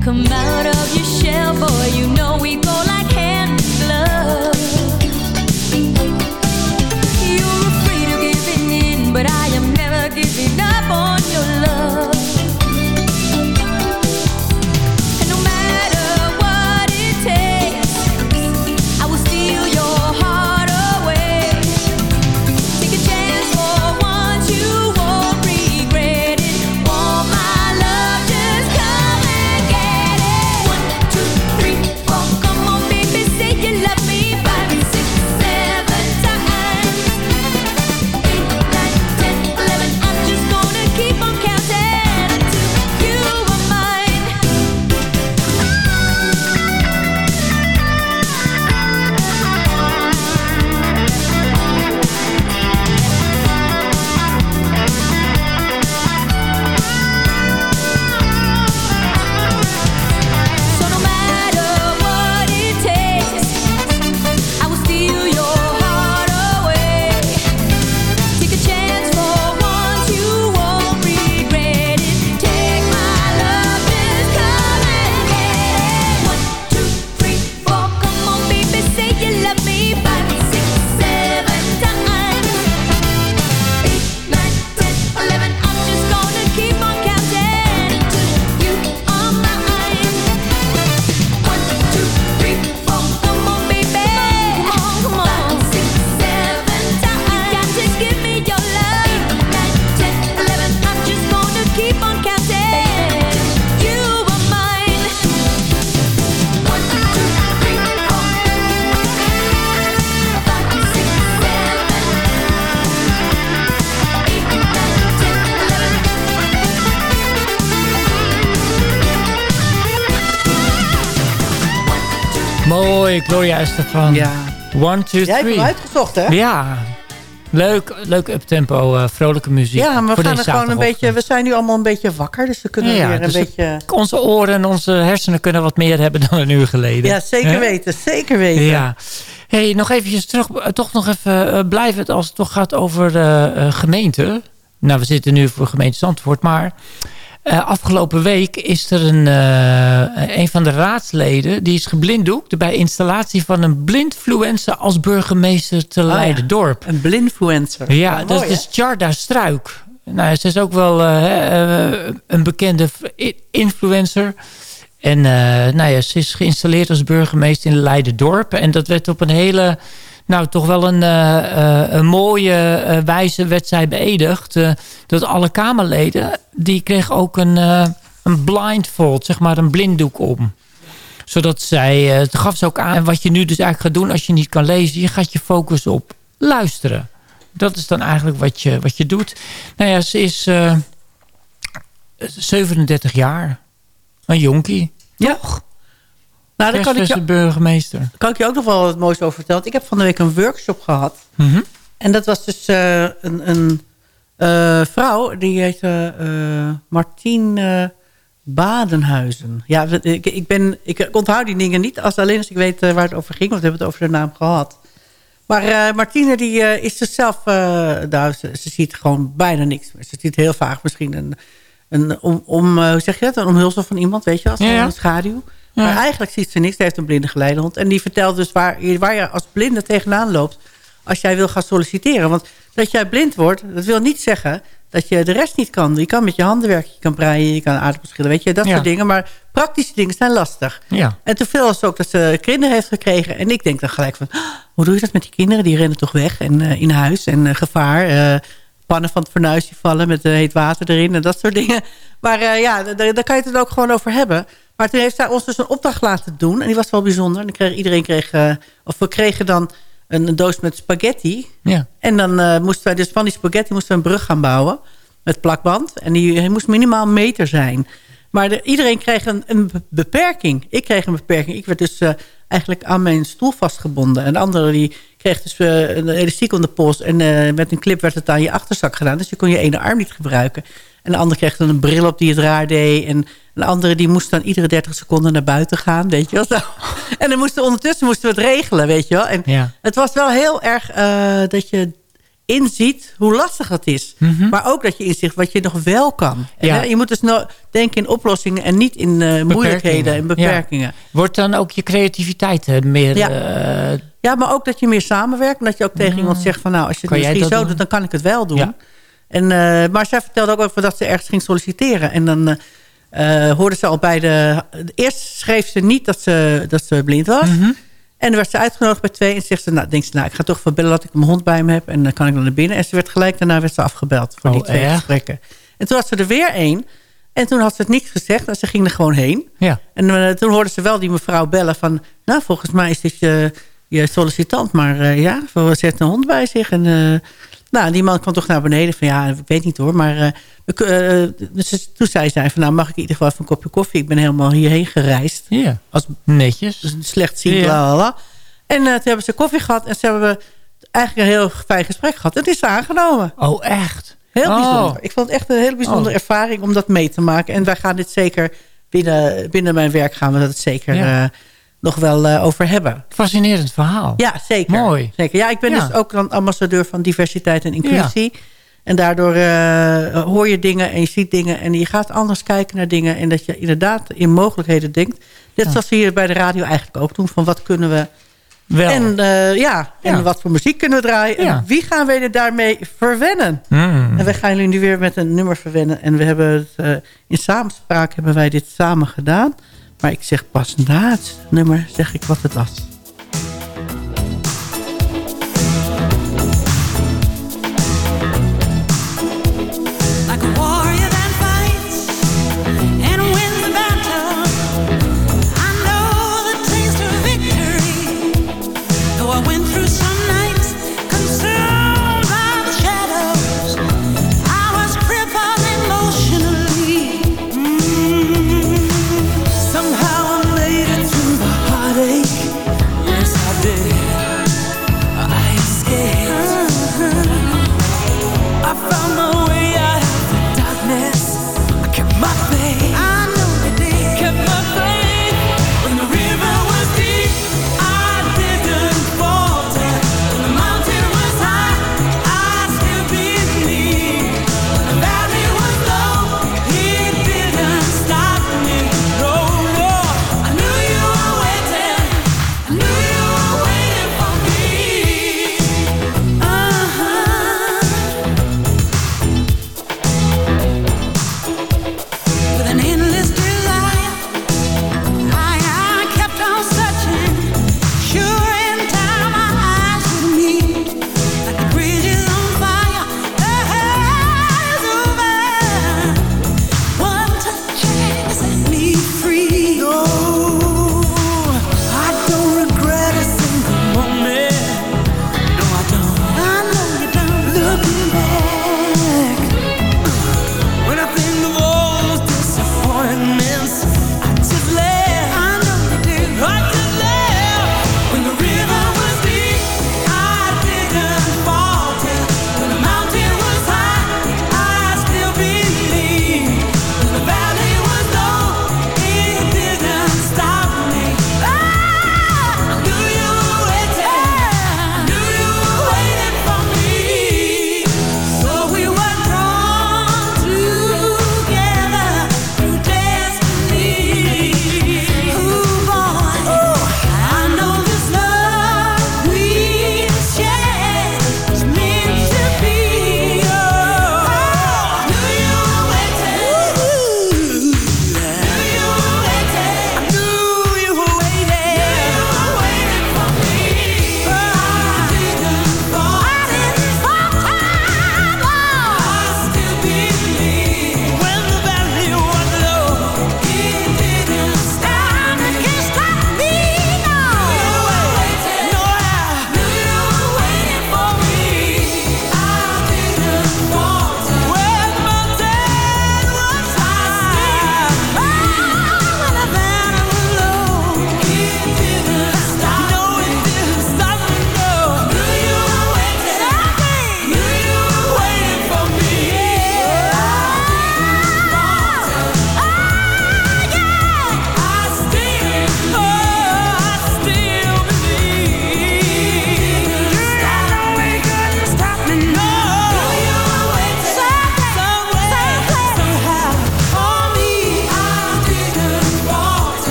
come out Mooi, Gloria Estefan. Ja. One, two, Jij hebt three. hem uitgezocht, hè? Ja. Leuk, leuk uptempo, eh vrolijke muziek. Ja, maar we gaan er gewoon een beetje... We zijn nu allemaal een beetje wakker, dus we kunnen Ja, weer een dus beetje... Onze oren en onze hersenen kunnen wat meer hebben dan een uur geleden. Ja, zeker weten, zeker weten. Ja. Hey, nog eventjes terug, eh, toch nog even uh, blijven als het toch gaat over uh, uh, gemeente. Nou, we zitten nu voor gemeente Zandvoort, maar uh, afgelopen week is er een, een van de raadsleden, die is geblinddoekt bij installatie van een blindfluencer als burgemeester te Oh, Leiden-dorp. Een blindfluencer. Ja, oh, dat mooi, is dus Charda Struik. Nou, ze is ook wel een bekende influencer. En nou ja, ze is geïnstalleerd als burgemeester in Leiden-dorp. En dat werd op een hele, nou toch wel een, uh, uh, een mooie wijze werd zij beëdigd. dat alle Kamerleden, die kregen ook een, een blindfold, zeg maar een blinddoek om. Zodat zij, het gaf ze ook aan wat je nu dus eigenlijk gaat doen als je niet kan lezen. Je gaat je focussen op luisteren. Dat is dan eigenlijk wat je, wat je doet. Nou ja, ze is 37 jaar. Een jonkie. Ja. Toch? Nou, daar kan ik, je, burgemeester. kan ik je ook nog wel wat moois over vertellen. Ik heb van de week een workshop gehad. Mm -hmm. En dat was dus uh, een, een uh, vrouw. Die heette uh, Martien Badenhuizen. Ja, ik, ik, ben, ik onthoud die dingen niet. Als, alleen als ik weet waar het over ging. Want we hebben het over de naam gehad. Maar Martine die is dus zelf... nou, ze, ze, ziet gewoon bijna niks meer. Ze ziet heel vaak misschien een... een om, om, hoe zeg je dat? Een omhulsel van iemand, weet je, als ja, ja. een schaduw. Ja. Maar eigenlijk ziet ze niks. Ze heeft een blinde geleidehond. En die vertelt dus waar, waar je als blinde tegenaan loopt... als jij wil gaan solliciteren. Want dat jij blind wordt, dat wil niet zeggen... dat je de rest niet kan. Je kan met je handen werken, je kan breien, je kan aardappels schillen. Weet je, dat Ja. soort dingen. Maar praktische dingen zijn lastig. Ja. En toen veel was ook dat ze kinderen heeft gekregen. En ik denk dan gelijk van... "Ah, hoe doe je dat met die kinderen? Die rennen toch weg en eh, in huis en eh, gevaar... eh, pannen van het fornuis die vallen met heet water erin en dat soort dingen. Maar ja, daar, daar kan je het ook gewoon over hebben. Maar toen heeft zij ons dus een opdracht laten doen. En die was wel bijzonder. En dan kreeg, iedereen kreeg, uh, of we kregen dan een, een, doos met spaghetti. Ja. En dan uh, moesten wij dus van die spaghetti moesten we een brug gaan bouwen. Met plakband. En die moest minimaal een meter zijn. Maar de, iedereen kreeg een, een, beperking. Ik kreeg een beperking. Ik werd dus uh, eigenlijk aan mijn stoel vastgebonden. En de andere die kreeg dus uh, een elastiek om de pols. En uh, met een clip werd het aan je achterzak gedaan. Dus je kon je ene arm niet gebruiken. En de andere kreeg dan een bril op die het raar deed. En een andere die moest dan iedere 30 seconden naar buiten gaan. Weet je wel. En dan moesten ondertussen moesten we het regelen, weet je wel. En Ja. het was wel heel erg uh, dat je inziet hoe lastig het is. Mhm. Maar ook dat je inziet wat je nog wel kan. En, Ja. hè, je moet dus no denken in oplossingen en niet in uh, moeilijkheden en beperkingen. Ja. Wordt dan ook je creativiteit meer... Ja. Uh, Ja, maar ook dat je meer samenwerkt. En dat je ook tegen iemand zegt van nou, als je het misschien dat zo doen? doet, dan kan ik het wel doen. Ja. En, uh, maar zij vertelde ook over dat ze ergens ging solliciteren. En dan uh, hoorde ze al bij de... Eerst schreef ze niet dat ze, dat ze blind was. Mhm. En dan werd ze uitgenodigd bij twee. En zegt ze, nou, denkt ze, nou, ik ga toch van bellen dat ik mijn hond bij me heb. En dan kan ik dan naar binnen. En ze werd gelijk daarna werd ze afgebeld voor die Oh, twee echt? gesprekken. En toen had ze er weer één. En toen had ze het niks gezegd. En ze ging er gewoon heen. ja. En uh, toen hoorde ze wel die mevrouw bellen van... nou, volgens mij is dit je, je sollicitant. Maar uh, ja, ze heeft een hond bij zich. En nou, die man kwam toch naar beneden van... ja, ik weet niet hoor, maar... dus toen zei zij van... nou, mag ik in ieder geval even een kopje koffie? Ik ben helemaal hierheen gereisd. ja. Als Netjes. slecht zien, Ja. bla. En toen hebben ze koffie gehad. En ze hebben eigenlijk een heel fijn gesprek gehad. En het is ze aangenomen. Oh, echt? Heel Oh. bijzonder. Ik vond het echt een hele bijzondere Oh. ervaring om dat mee te maken. En wij gaan dit zeker binnen, binnen mijn werk gaan we dat zeker Ja. Nog wel eh, over hebben. Fascinerend verhaal. Ja, zeker. Mooi. zeker. Ja, ik ben Ja. dus ook dan ambassadeur van diversiteit en inclusie. En daardoor eh, hoor je dingen en je ziet dingen. En je gaat anders kijken naar dingen. En dat je inderdaad in mogelijkheden denkt. Net zoals we hier bij de radio eigenlijk ook doen. Van wat kunnen we... Wel. En, eh, ja, en Ja. wat voor muziek kunnen we draaien. Ja. En wie gaan we er daarmee verwennen? Mm. En we gaan jullie nu weer met een nummer verwennen. En we hebben het, in samenspraak hebben wij dit samen gedaan. Maar ik zeg pas na het nummer zeg ik wat het was.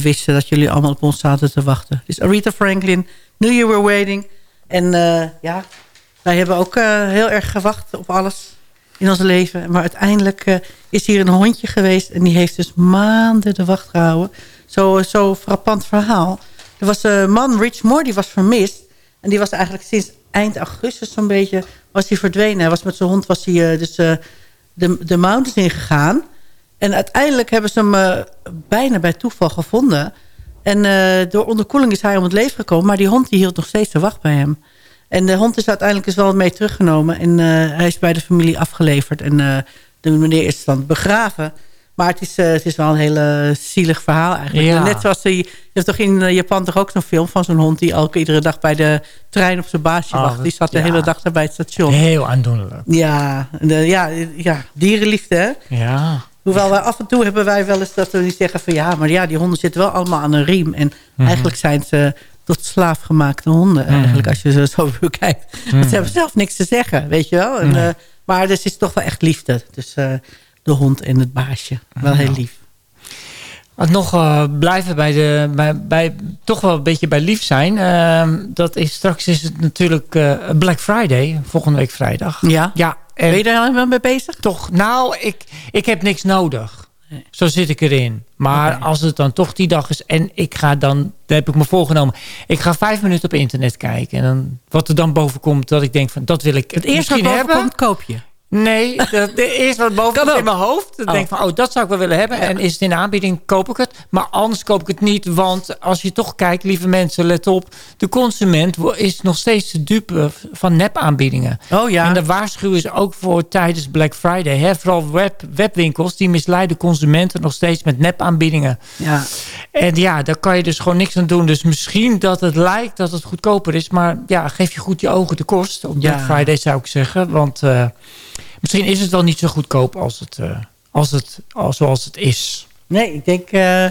Wisten dat jullie allemaal op ons zaten te wachten. Dus Aretha Franklin, Knew You Were Waiting. En eh, ja, wij hebben ook eh, heel erg gewacht op alles in ons leven. Maar uiteindelijk eh, is hier een hondje geweest... en die heeft dus maanden de wacht gehouden. Zo, zo frappant verhaal. Er was een man, Rich Moore, die was vermist. En die was eigenlijk sinds eind augustus zo'n beetje... was hij verdwenen. Hij was met zijn hond was hij, dus, de, de mountains ingegaan. En uiteindelijk hebben ze hem eh, bijna bij toeval gevonden. En eh, door onderkoeling is hij om het leven gekomen. Maar die hond die hield nog steeds de wacht bij hem. En de hond is uiteindelijk is wel mee teruggenomen. En eh, hij is bij de familie afgeleverd. En de meneer is dan begraven. Maar het is, het is wel een hele zielig verhaal eigenlijk. Ja. Net zoals die, je hebt toch in Japan toch ook zo'n film van zo'n hond... die elke iedere dag bij de trein op zijn baasje Oh, wacht. Die zat de ja. hele dag daar bij het station. Heel aandoenlijk. Ja, de, ja, ja, dierenliefde hè. Ja. Hoewel wij af en toe hebben wij wel eens dat we niet zeggen van... ja, maar ja, die honden zitten wel allemaal aan een riem. En Mhm. eigenlijk zijn ze tot slaafgemaakte honden. Eigenlijk als je ze zo bekijkt. Want ze hebben zelf niks te zeggen, weet je wel. En, Nee. eh, maar er is toch wel echt liefde tussen de hond en het baasje. Wel heel lief. Nog eh, blijven bij de, bij, bij, toch wel een beetje bij lief zijn. dat is straks is het natuurlijk eh, Black Friday, volgende week vrijdag. Ja. Ja, en Ben je daar helemaal mee bezig? toch, nou, ik, ik heb niks nodig. Nee. Zo zit ik erin. Maar als het dan toch die dag is en ik ga dan, daar heb ik me voorgenomen. Ik ga vijf minuten op internet kijken. En dan, wat er dan boven komt, dat ik denk van, dat wil ik Het eerste wat boven hebben. komt, koop je. Nee, dat, de eerste wat boven in mijn hoofd. Dan Oh. denk ik van, oh, dat zou ik wel willen hebben. En is het in aanbieding, koop ik het. Maar anders koop ik het niet. Want als je toch kijkt, lieve mensen, let op. De consument is nog steeds de dupe van nepaanbiedingen. Oh ja. En daar waarschuwen ze ook voor tijdens Black Friday. Hè? Vooral web, webwinkels, die misleiden consumenten nog steeds met nepaanbiedingen. ja. En ja, daar kan je dus gewoon niks aan doen. Dus misschien dat het lijkt dat het goedkoper is. Maar ja, geef je goed je ogen de kost. Op Black Ja. Friday zou ik zeggen. Want eh, misschien is het wel niet zo goedkoop als het, eh, als het, als, zoals het is. Nee, ik denk eh,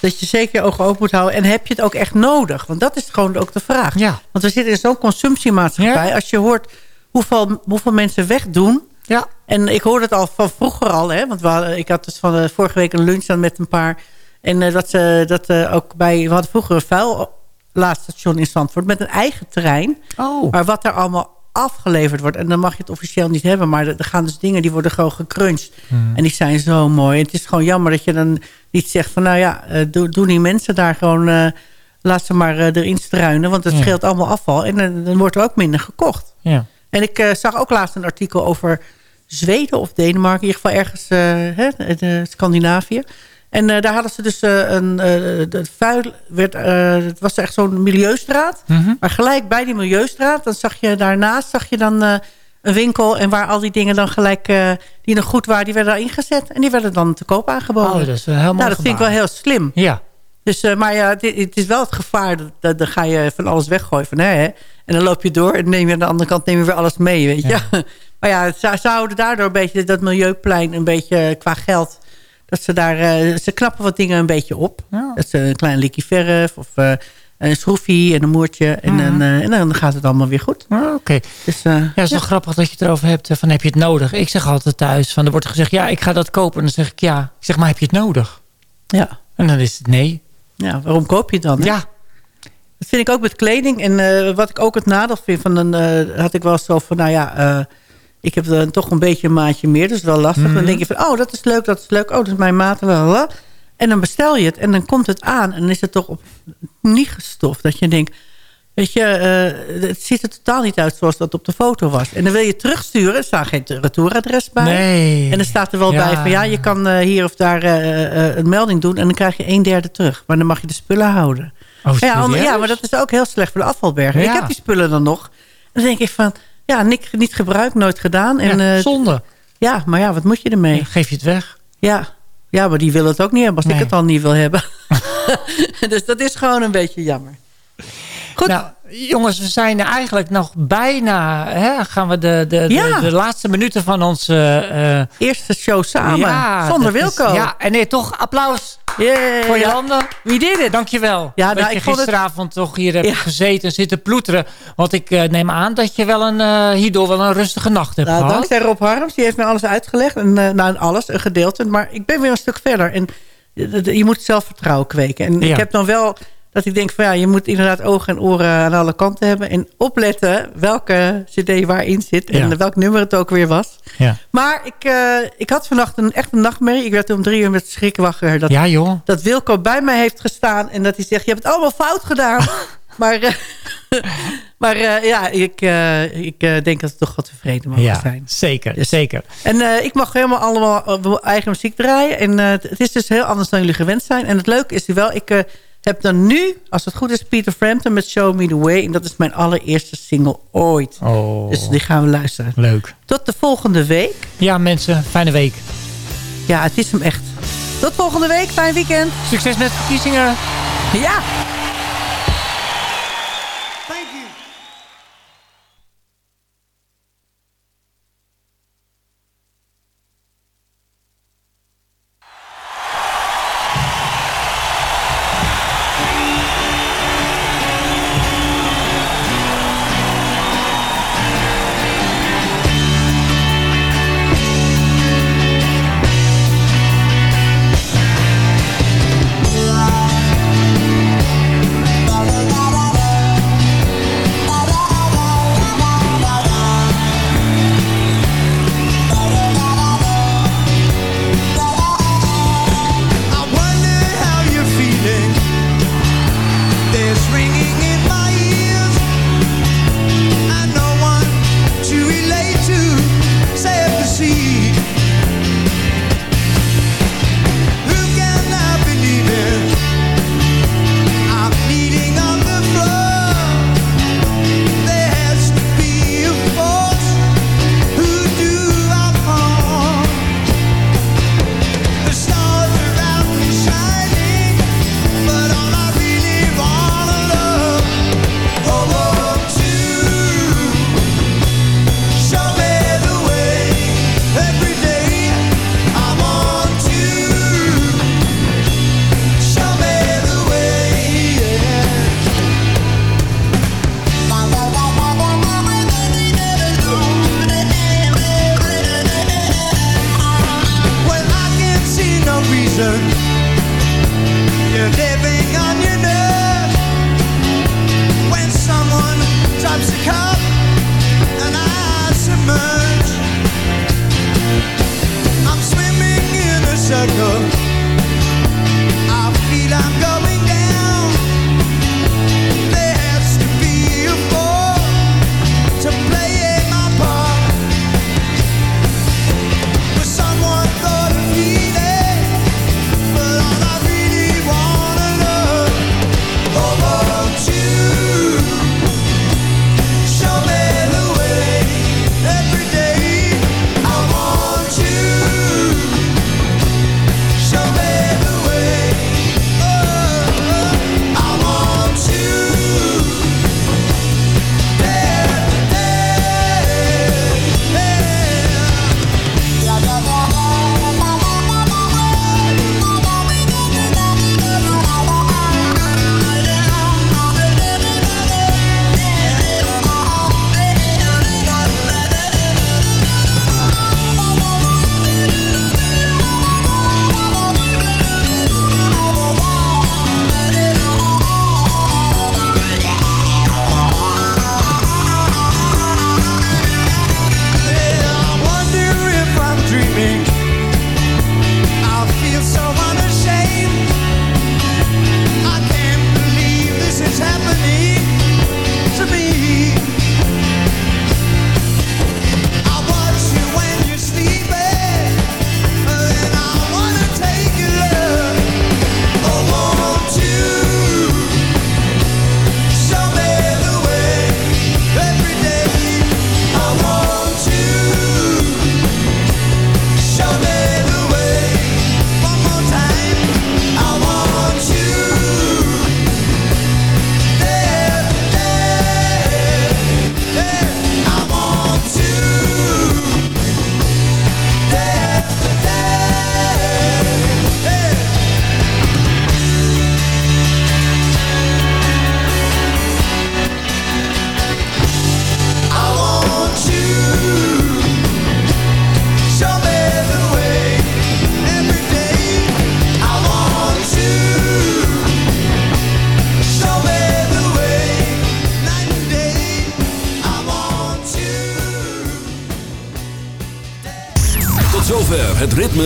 dat je zeker je ogen open moet houden. En heb je het ook echt nodig? Want dat is gewoon ook de vraag. Ja. Want we zitten in zo'n consumptiemaatschappij. Ja. Als je hoort hoeveel, hoeveel mensen wegdoen... Ja. En ik hoorde het al van vroeger al. Hè, want we hadden, ik had dus van vorige week een lunch dan met een paar. En eh, dat ze dat ook bij... We hadden vroeger een vuillaadstation in Zandvoort met een eigen terrein. Oh. Maar wat er allemaal afgeleverd wordt. En dan mag je het officieel niet hebben. Maar er gaan dus dingen die worden gewoon gecrunched. Hmm. En die zijn zo mooi. Het is gewoon jammer dat je dan niet zegt van... nou ja, eh, doe, doen die mensen daar gewoon... eh, laat ze maar eh, erin struinen. Want het Ja. scheelt allemaal afval. En dan wordt er ook minder gekocht. Ja. En ik zag ook laatst een artikel over Zweden of Denemarken. In ieder geval ergens hè, de Scandinavië. En eh, daar hadden ze dus eh, een... eh, vuil werd, het was echt zo'n milieustraat. Mhm. Maar gelijk bij die milieustraat, dan zag je daarnaast zag je dan een winkel. En waar al die dingen dan gelijk, die nog goed waren, die werden daar ingezet. En die werden dan te koop aangeboden. Oh, dat is mooi nou, dat vind ik wel heel slim. Ja. Dus, maar ja, het, het is wel het gevaar. Dat, dat, dan ga je van alles weggooien. Van, hè, hè. En dan loop je door en neem je aan de andere kant neem je weer alles mee. Weet je? maar ja, ze, ze houden daardoor een beetje dat milieuplein een beetje qua geld. Dat ze daar, eh, ze knappen wat dingen een beetje op. Ja. Dat ze een klein likje verf of eh, een schroefje en een moertje. En, dan, eh, en dan gaat het allemaal weer goed. Oh, Oké. Dus, Ja, het is wel grappig dat je het erover hebt. Van heb je het nodig? Ik zeg altijd thuis. Van, er wordt gezegd, ja, ik ga dat kopen. En dan zeg ik, ja. Ik zeg, maar heb je het nodig? ja. En dan is het nee. ja, waarom koop je het dan? hè? Ja. Dat vind ik ook met kleding. En wat ik ook het nadeel vind, van eh, had ik wel zo van, nou ja, ik heb dan toch een beetje een maatje meer, dus wel lastig. Dan denk je van, oh, dat is leuk, dat is leuk, oh, dat is mijn maat. lalala. En dan bestel je het en dan komt het aan en dan is het toch op niet gestoft. Dat je denkt, weet je, eh, het ziet er totaal niet uit zoals dat op de foto was. En dan wil je terugsturen, er staat geen retouradres bij. Nee. En dan staat er wel Ja. bij van ja, je kan eh, hier of daar eh, een melding doen... en dan krijg je een derde terug. Maar dan mag je de spullen houden. Oh, ja, ja, maar dat is ook heel slecht voor de afvalbergen. Ja. Ik heb die spullen dan nog. En dan denk ik van, ja, niet, niet gebruikt, nooit gedaan. En, ja, eh, zonde. ja, maar ja, wat moet je ermee? Ja, geef je het weg. Ja, ja maar die willen het ook niet hebben als Nee. ik het al niet wil hebben. dus dat is gewoon een beetje jammer. Goed. Nou, jongens, we zijn eigenlijk nog bijna... Hè, gaan we de, de, de, Ja. de laatste minuten van onze... eh, Eerste show samen, ja, zonder is- Wilco. ja, en nee, toch applaus Yay. voor je handen. Wie deed het? Dankjewel. Ja, dat nou, je ik het- gisteravond toch hier hebt Ja. gezeten en zitten ploeteren. Want ik eh, neem aan dat je wel een, eh, hierdoor wel een rustige nacht hebt Nou, gehad. dankzij Rob Harms, die heeft mij alles uitgelegd. En, eh, nou, alles, een gedeelte. Maar ik ben weer een stuk verder. En je, je moet zelfvertrouwen kweken. En Ja. ik heb dan wel dat ik denk van ja, je moet inderdaad ogen en oren aan alle kanten hebben. En opletten welke cd waarin zit. En Ja. welk nummer het ook weer was. Ja, Maar ik, eh, ik had vannacht een, echt een nachtmerrie. Ik werd om drie uur met schrik wakker. Dat, ja joh. dat Wilco bij mij heeft gestaan. En dat hij zegt, je hebt het allemaal fout gedaan. maar eh, maar eh, ja, ik, ik denk dat we toch wel tevreden Ja, zijn. zeker, Dus- zeker. En ik mag helemaal allemaal mijn eigen muziek draaien. En het is dus heel anders dan jullie gewend zijn. En het leuke is wel, ik heb dan nu, als het goed is, Peter Frampton met Show Me The Way. En dat is mijn allereerste single ooit. Oh, Dus die gaan we luisteren. leuk. Tot de volgende week. Ja mensen, fijne week. Ja, het is hem echt. Tot volgende week. Fijn weekend. Succes met verkiezingen. Ja.